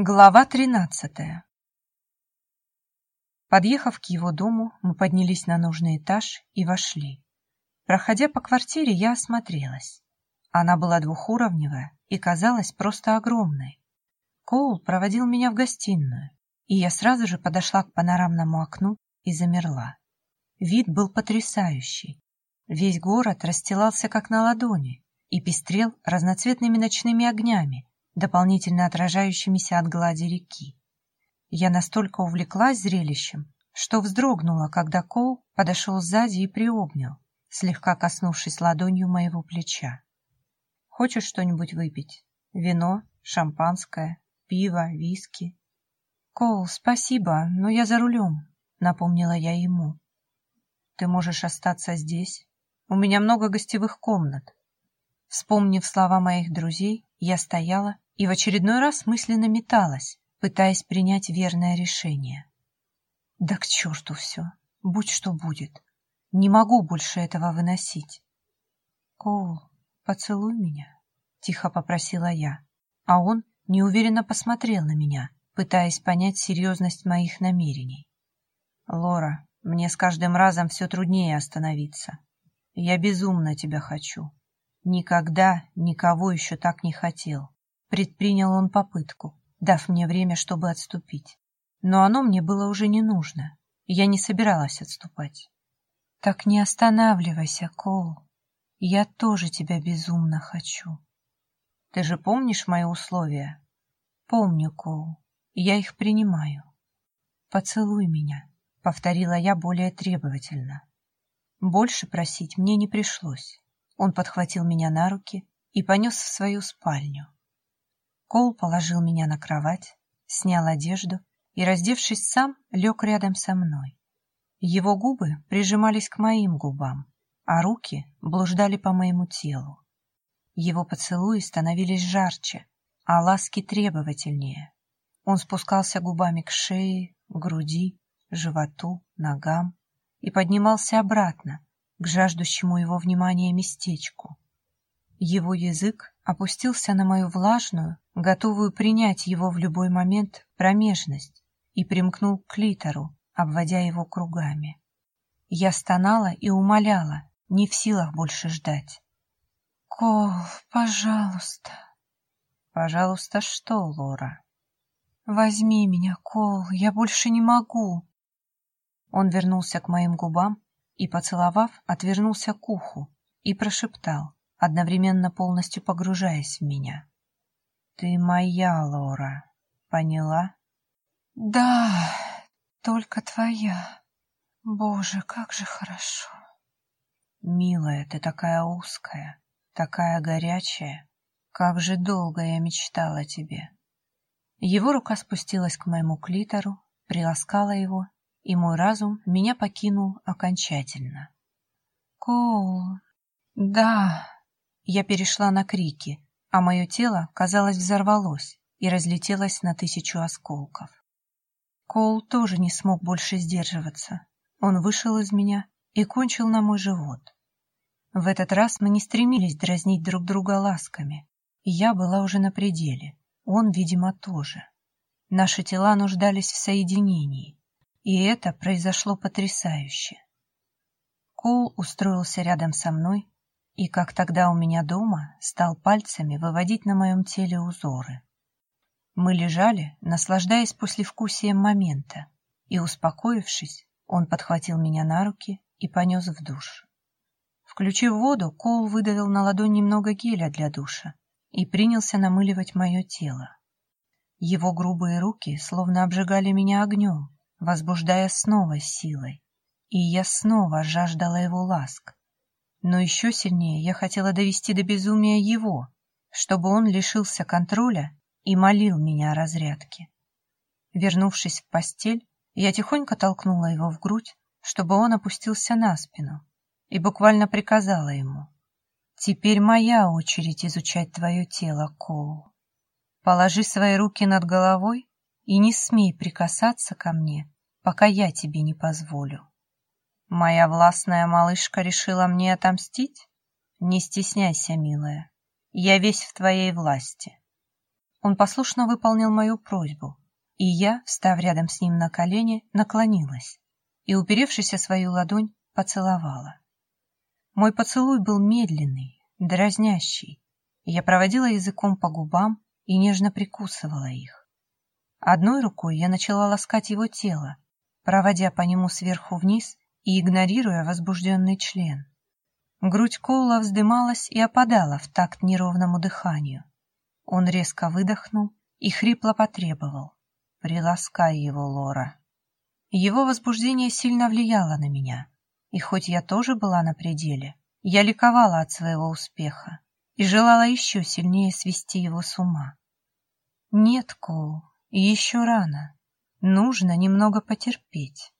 Глава тринадцатая Подъехав к его дому, мы поднялись на нужный этаж и вошли. Проходя по квартире, я осмотрелась. Она была двухуровневая и казалась просто огромной. Коул проводил меня в гостиную, и я сразу же подошла к панорамному окну и замерла. Вид был потрясающий. Весь город расстилался как на ладони и пестрел разноцветными ночными огнями, дополнительно отражающимися от глади реки. Я настолько увлеклась зрелищем, что вздрогнула, когда Коул подошел сзади и приобнял, слегка коснувшись ладонью моего плеча. «Хочешь что-нибудь выпить? Вино, шампанское, пиво, виски?» «Коул, спасибо, но я за рулем», — напомнила я ему. «Ты можешь остаться здесь. У меня много гостевых комнат». Вспомнив слова моих друзей, я стояла и в очередной раз мысленно металась, пытаясь принять верное решение. Да к черту все, будь что будет. Не могу больше этого выносить. Коул, поцелуй меня, тихо попросила я, а он неуверенно посмотрел на меня, пытаясь понять серьезность моих намерений. Лора, мне с каждым разом все труднее остановиться. Я безумно тебя хочу. Никогда никого еще так не хотел. Предпринял он попытку, дав мне время, чтобы отступить. Но оно мне было уже не нужно, я не собиралась отступать. Так не останавливайся, Коул. Я тоже тебя безумно хочу. Ты же помнишь мои условия? Помню, Коул. Я их принимаю. Поцелуй меня, повторила я более требовательно. Больше просить мне не пришлось. Он подхватил меня на руки и понес в свою спальню. Кол положил меня на кровать, снял одежду и, раздевшись сам, лег рядом со мной. Его губы прижимались к моим губам, а руки блуждали по моему телу. Его поцелуи становились жарче, а ласки требовательнее. Он спускался губами к шее, груди, животу, ногам и поднимался обратно, к жаждущему его внимания местечку. Его язык опустился на мою влажную, готовую принять его в любой момент промежность, и примкнул к клитору, обводя его кругами. Я стонала и умоляла, не в силах больше ждать. «Кол, пожалуйста». «Пожалуйста, что, Лора?» «Возьми меня, Кол, я больше не могу». Он вернулся к моим губам и, поцеловав, отвернулся к уху и прошептал одновременно полностью погружаясь в меня. «Ты моя, Лора, поняла?» «Да, только твоя. Боже, как же хорошо!» «Милая, ты такая узкая, такая горячая. Как же долго я мечтала о тебе!» Его рука спустилась к моему клитору, приласкала его, и мой разум меня покинул окончательно. «Коул, да!» Я перешла на крики, а мое тело, казалось, взорвалось и разлетелось на тысячу осколков. Коул тоже не смог больше сдерживаться. Он вышел из меня и кончил на мой живот. В этот раз мы не стремились дразнить друг друга ласками, я была уже на пределе, он, видимо, тоже. Наши тела нуждались в соединении, и это произошло потрясающе. Коул устроился рядом со мной и, как тогда у меня дома, стал пальцами выводить на моем теле узоры. Мы лежали, наслаждаясь послевкусием момента, и, успокоившись, он подхватил меня на руки и понес в душ. Включив воду, Коул выдавил на ладонь немного геля для душа и принялся намыливать мое тело. Его грубые руки словно обжигали меня огнем, возбуждая снова силой, и я снова жаждала его ласк, но еще сильнее я хотела довести до безумия его, чтобы он лишился контроля и молил меня о разрядке. Вернувшись в постель, я тихонько толкнула его в грудь, чтобы он опустился на спину, и буквально приказала ему. «Теперь моя очередь изучать твое тело, Коул. Положи свои руки над головой и не смей прикасаться ко мне, пока я тебе не позволю». Моя властная малышка решила мне отомстить? Не стесняйся, милая. Я весь в твоей власти. Он послушно выполнил мою просьбу, и я, став рядом с ним на колени, наклонилась и, уперевшись о свою ладонь, поцеловала. Мой поцелуй был медленный, дразнящий. Я проводила языком по губам и нежно прикусывала их. Одной рукой я начала ласкать его тело, проводя по нему сверху вниз и игнорируя возбужденный член. Грудь Коула вздымалась и опадала в такт неровному дыханию. Он резко выдохнул и хрипло потребовал. «Приласкай его, Лора». Его возбуждение сильно влияло на меня, и хоть я тоже была на пределе, я ликовала от своего успеха и желала еще сильнее свести его с ума. «Нет, Коул, еще рано. Нужно немного потерпеть.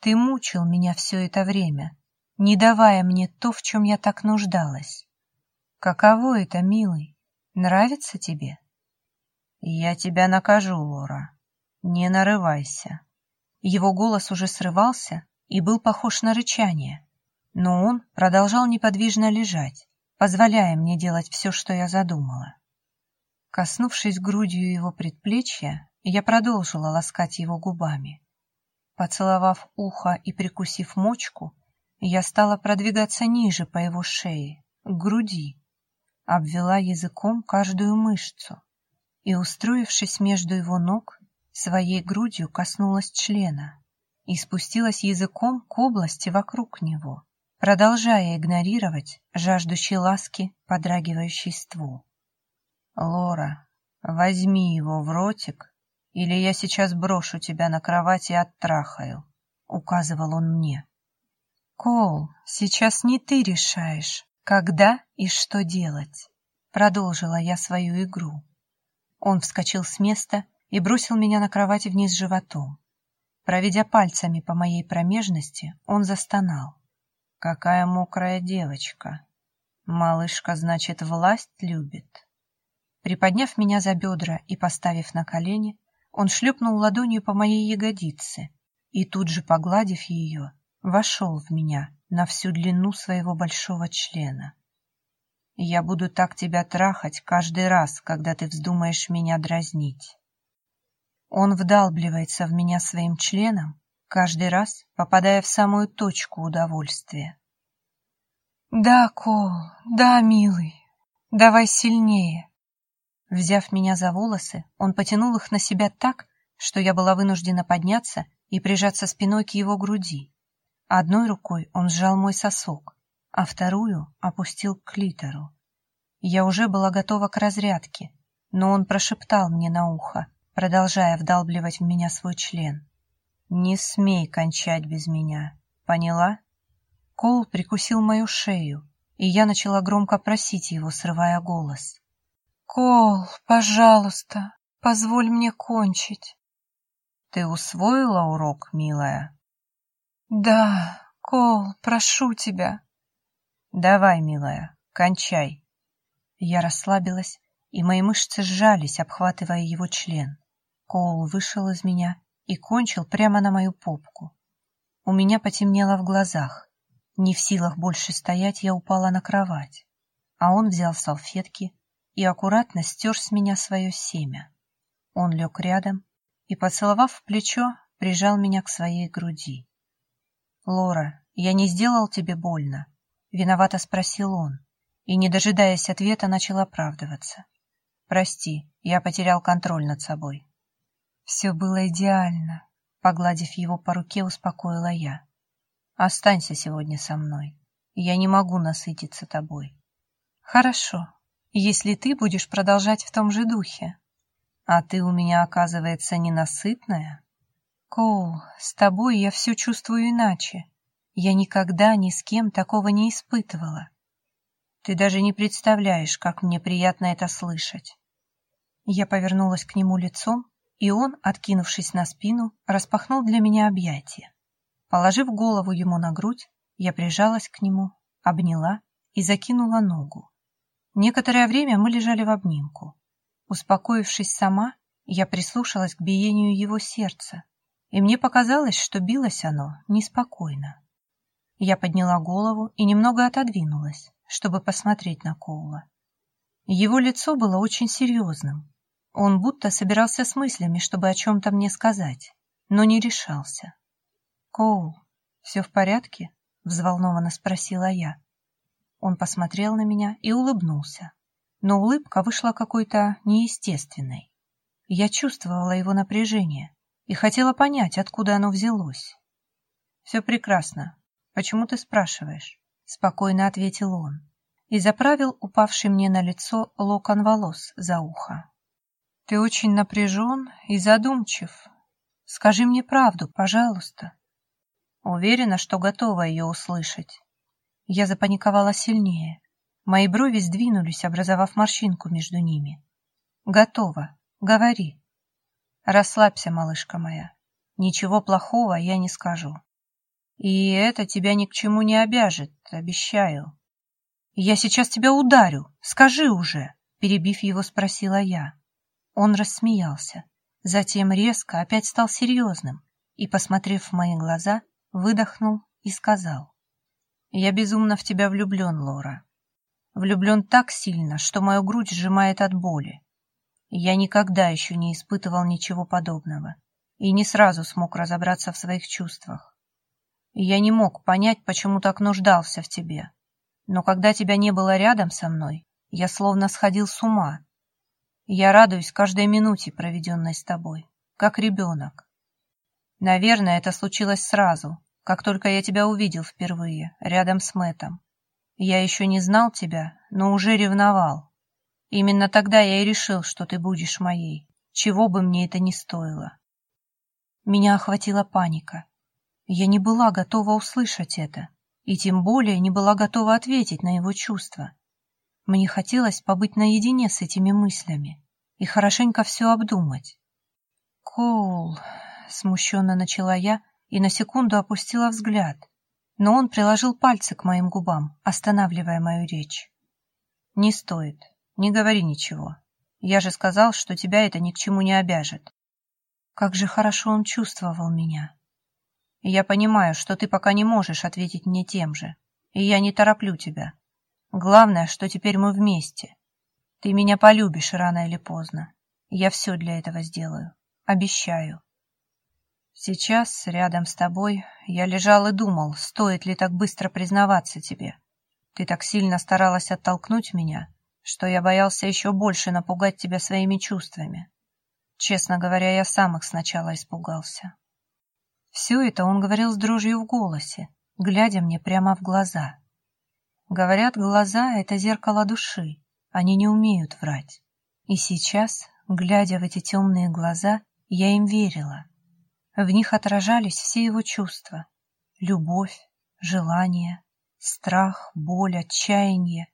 Ты мучил меня все это время, не давая мне то, в чем я так нуждалась. Каково это, милый? Нравится тебе? Я тебя накажу, Лора. Не нарывайся. Его голос уже срывался и был похож на рычание, но он продолжал неподвижно лежать, позволяя мне делать все, что я задумала. Коснувшись грудью его предплечья, я продолжила ласкать его губами. Поцеловав ухо и прикусив мочку, я стала продвигаться ниже по его шее, к груди, обвела языком каждую мышцу и, устроившись между его ног, своей грудью коснулась члена и спустилась языком к области вокруг него, продолжая игнорировать жаждущий ласки подрагивающий ствол. «Лора, возьми его в ротик, или я сейчас брошу тебя на кровать и оттрахаю», — указывал он мне. «Коул, сейчас не ты решаешь, когда и что делать», — продолжила я свою игру. Он вскочил с места и бросил меня на кровать вниз животом. Проведя пальцами по моей промежности, он застонал. «Какая мокрая девочка! Малышка, значит, власть любит!» Приподняв меня за бедра и поставив на колени, он шлепнул ладонью по моей ягодице и тут же, погладив ее, вошел в меня на всю длину своего большого члена. Я буду так тебя трахать каждый раз, когда ты вздумаешь меня дразнить. Он вдалбливается в меня своим членом, каждый раз попадая в самую точку удовольствия. «Да, Кол, да, милый, давай сильнее». Взяв меня за волосы, он потянул их на себя так, что я была вынуждена подняться и прижаться спиной к его груди. Одной рукой он сжал мой сосок, а вторую опустил к клитору. Я уже была готова к разрядке, но он прошептал мне на ухо, продолжая вдалбливать в меня свой член. «Не смей кончать без меня, поняла?» Кол прикусил мою шею, и я начала громко просить его, срывая голос. «Кол, пожалуйста, позволь мне кончить». «Ты усвоила урок, милая?» «Да, Кол, прошу тебя». «Давай, милая, кончай». Я расслабилась, и мои мышцы сжались, обхватывая его член. Коул вышел из меня и кончил прямо на мою попку. У меня потемнело в глазах. Не в силах больше стоять, я упала на кровать. А он взял салфетки и аккуратно стер с меня свое семя. Он лег рядом и, поцеловав в плечо, прижал меня к своей груди. «Лора, я не сделал тебе больно?» — виновато спросил он, и, не дожидаясь ответа, начал оправдываться. «Прости, я потерял контроль над собой». «Все было идеально», — погладив его по руке, успокоила я. «Останься сегодня со мной. Я не могу насытиться тобой». «Хорошо, если ты будешь продолжать в том же духе». «А ты у меня, оказывается, ненасытная?» Коул, с тобой я все чувствую иначе. Я никогда ни с кем такого не испытывала. Ты даже не представляешь, как мне приятно это слышать. Я повернулась к нему лицом, и он, откинувшись на спину, распахнул для меня объятия. Положив голову ему на грудь, я прижалась к нему, обняла и закинула ногу. Некоторое время мы лежали в обнимку. Успокоившись сама, я прислушалась к биению его сердца, и мне показалось, что билось оно неспокойно. Я подняла голову и немного отодвинулась, чтобы посмотреть на Коула. Его лицо было очень серьезным. Он будто собирался с мыслями, чтобы о чем-то мне сказать, но не решался. «Коул, все в порядке?» — взволнованно спросила я. Он посмотрел на меня и улыбнулся, но улыбка вышла какой-то неестественной. Я чувствовала его напряжение и хотела понять, откуда оно взялось. «Все прекрасно. Почему ты спрашиваешь?» — спокойно ответил он и заправил упавший мне на лицо локон волос за ухо. «Ты очень напряжен и задумчив. Скажи мне правду, пожалуйста». Уверена, что готова ее услышать. Я запаниковала сильнее. Мои брови сдвинулись, образовав морщинку между ними. «Готова. Говори». «Расслабься, малышка моя. Ничего плохого я не скажу. И это тебя ни к чему не обяжет, обещаю». «Я сейчас тебя ударю. Скажи уже!» Перебив его, спросила я. Он рассмеялся. Затем резко опять стал серьезным и, посмотрев в мои глаза, выдохнул и сказал. «Я безумно в тебя влюблен, Лора. Влюблен так сильно, что мою грудь сжимает от боли. Я никогда еще не испытывал ничего подобного и не сразу смог разобраться в своих чувствах. Я не мог понять, почему так нуждался в тебе. Но когда тебя не было рядом со мной, я словно сходил с ума. Я радуюсь каждой минуте, проведенной с тобой, как ребенок. Наверное, это случилось сразу, как только я тебя увидел впервые, рядом с Мэтом. Я еще не знал тебя, но уже ревновал. Именно тогда я и решил, что ты будешь моей, чего бы мне это ни стоило. Меня охватила паника. Я не была готова услышать это, и тем более не была готова ответить на его чувства. Мне хотелось побыть наедине с этими мыслями и хорошенько все обдумать. «Коул», — смущенно начала я, — и на секунду опустила взгляд, но он приложил пальцы к моим губам, останавливая мою речь. «Не стоит, не говори ничего. Я же сказал, что тебя это ни к чему не обяжет». Как же хорошо он чувствовал меня. Я понимаю, что ты пока не можешь ответить мне тем же, и я не тороплю тебя. Главное, что теперь мы вместе. Ты меня полюбишь рано или поздно. Я все для этого сделаю. Обещаю. Сейчас, рядом с тобой, я лежал и думал, стоит ли так быстро признаваться тебе. Ты так сильно старалась оттолкнуть меня, что я боялся еще больше напугать тебя своими чувствами. Честно говоря, я сам их сначала испугался. Все это он говорил с дрожью в голосе, глядя мне прямо в глаза. Говорят, глаза — это зеркало души, они не умеют врать. И сейчас, глядя в эти темные глаза, я им верила — в них отражались все его чувства. Любовь, желание, страх, боль, отчаяние.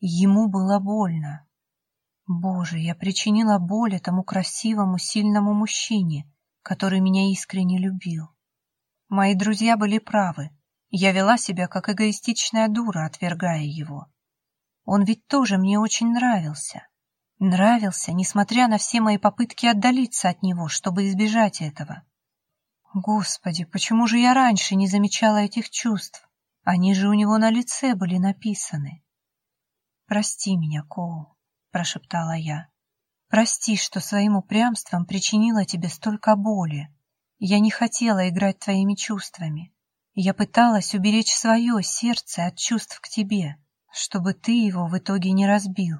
Ему было больно. Боже, я причинила боль этому красивому, сильному мужчине, который меня искренне любил. Мои друзья были правы. Я вела себя как эгоистичная дура, отвергая его. Он ведь тоже мне очень нравился. Нравился, несмотря на все мои попытки отдалиться от него, чтобы избежать этого. Господи, почему же я раньше не замечала этих чувств? Они же у него на лице были написаны. «Прости меня, Коул», — прошептала я. «Прости, что своим упрямством причинила тебе столько боли. Я не хотела играть твоими чувствами. Я пыталась уберечь свое сердце от чувств к тебе, чтобы ты его в итоге не разбил».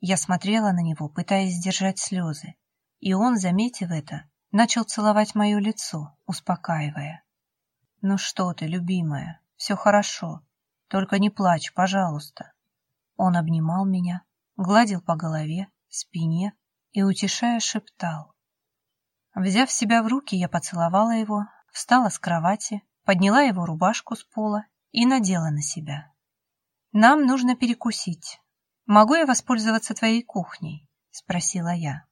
Я смотрела на него, пытаясь сдержать слезы, и он, заметив это, начал целовать мое лицо, успокаивая. «Ну что ты, любимая, все хорошо, только не плачь, пожалуйста». Он обнимал меня, гладил по голове, спине и, утешая, шептал. Взяв себя в руки, я поцеловала его, встала с кровати, подняла его рубашку с пола и надела на себя. «Нам нужно перекусить. Могу я воспользоваться твоей кухней?» — спросила я.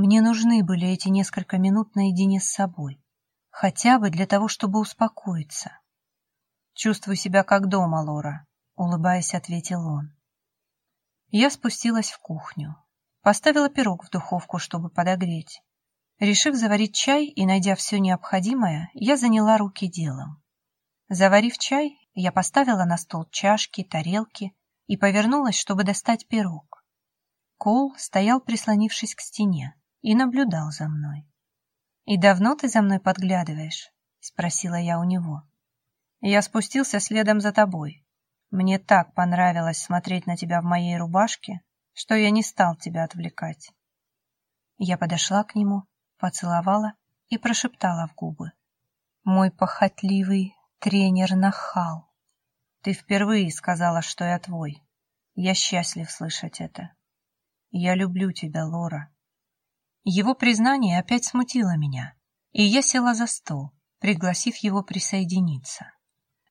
Мне нужны были эти несколько минут наедине с собой, хотя бы для того, чтобы успокоиться. «Чувствую себя как дома, Лора», — улыбаясь, ответил он. Я спустилась в кухню, поставила пирог в духовку, чтобы подогреть. Решив заварить чай и найдя все необходимое, я заняла руки делом. Заварив чай, я поставила на стол чашки, тарелки и повернулась, чтобы достать пирог. Коул стоял, прислонившись к стене, и наблюдал за мной. «И давно ты за мной подглядываешь?» — спросила я у него. «Я спустился следом за тобой. Мне так понравилось смотреть на тебя в моей рубашке, что я не стал тебя отвлекать». Я подошла к нему, поцеловала и прошептала в губы. «Мой похотливый тренер нахал. Ты впервые сказала, что я твой. Я счастлив слышать это. Я люблю тебя, Лора». Его признание опять смутило меня, и я села за стол, пригласив его присоединиться.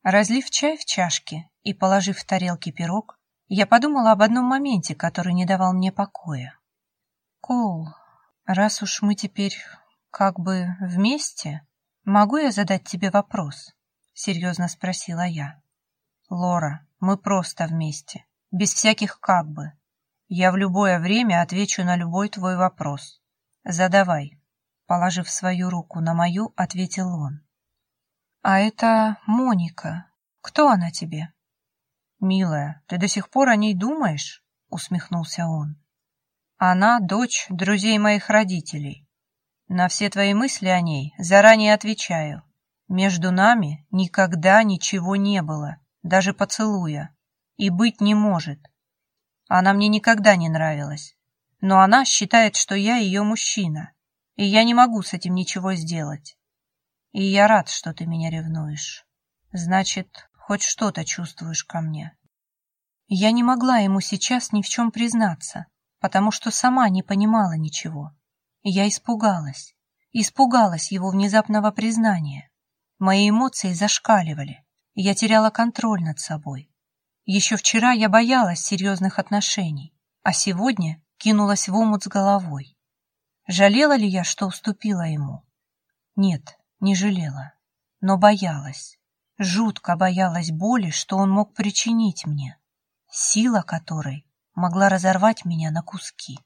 Разлив чай в чашке и положив в тарелки пирог, я подумала об одном моменте, который не давал мне покоя. «Коул, раз уж мы теперь как бы вместе, могу я задать тебе вопрос?» — серьезно спросила я. «Лора, мы просто вместе, без всяких «как бы». Я в любое время отвечу на любой твой вопрос. Задавай. Положив свою руку на мою, ответил он. А это Моника. Кто она тебе? Милая, ты до сих пор о ней думаешь? Усмехнулся он. Она дочь друзей моих родителей. На все твои мысли о ней заранее отвечаю. Между нами никогда ничего не было, даже поцелуя. И быть не может. Она мне никогда не нравилась но она считает, что я ее мужчина, и я не могу с этим ничего сделать. И я рад, что ты меня ревнуешь. Значит, хоть что-то чувствуешь ко мне. Я не могла ему сейчас ни в чем признаться, потому что сама не понимала ничего. Я испугалась, испугалась его внезапного признания. Мои эмоции зашкаливали, я теряла контроль над собой. Еще вчера я боялась серьезных отношений, а сегодня кинулась в омут с головой. Жалела ли я, что уступила ему? Нет, не жалела, но боялась. Жутко боялась боли, что он мог причинить мне, сила которой могла разорвать меня на куски.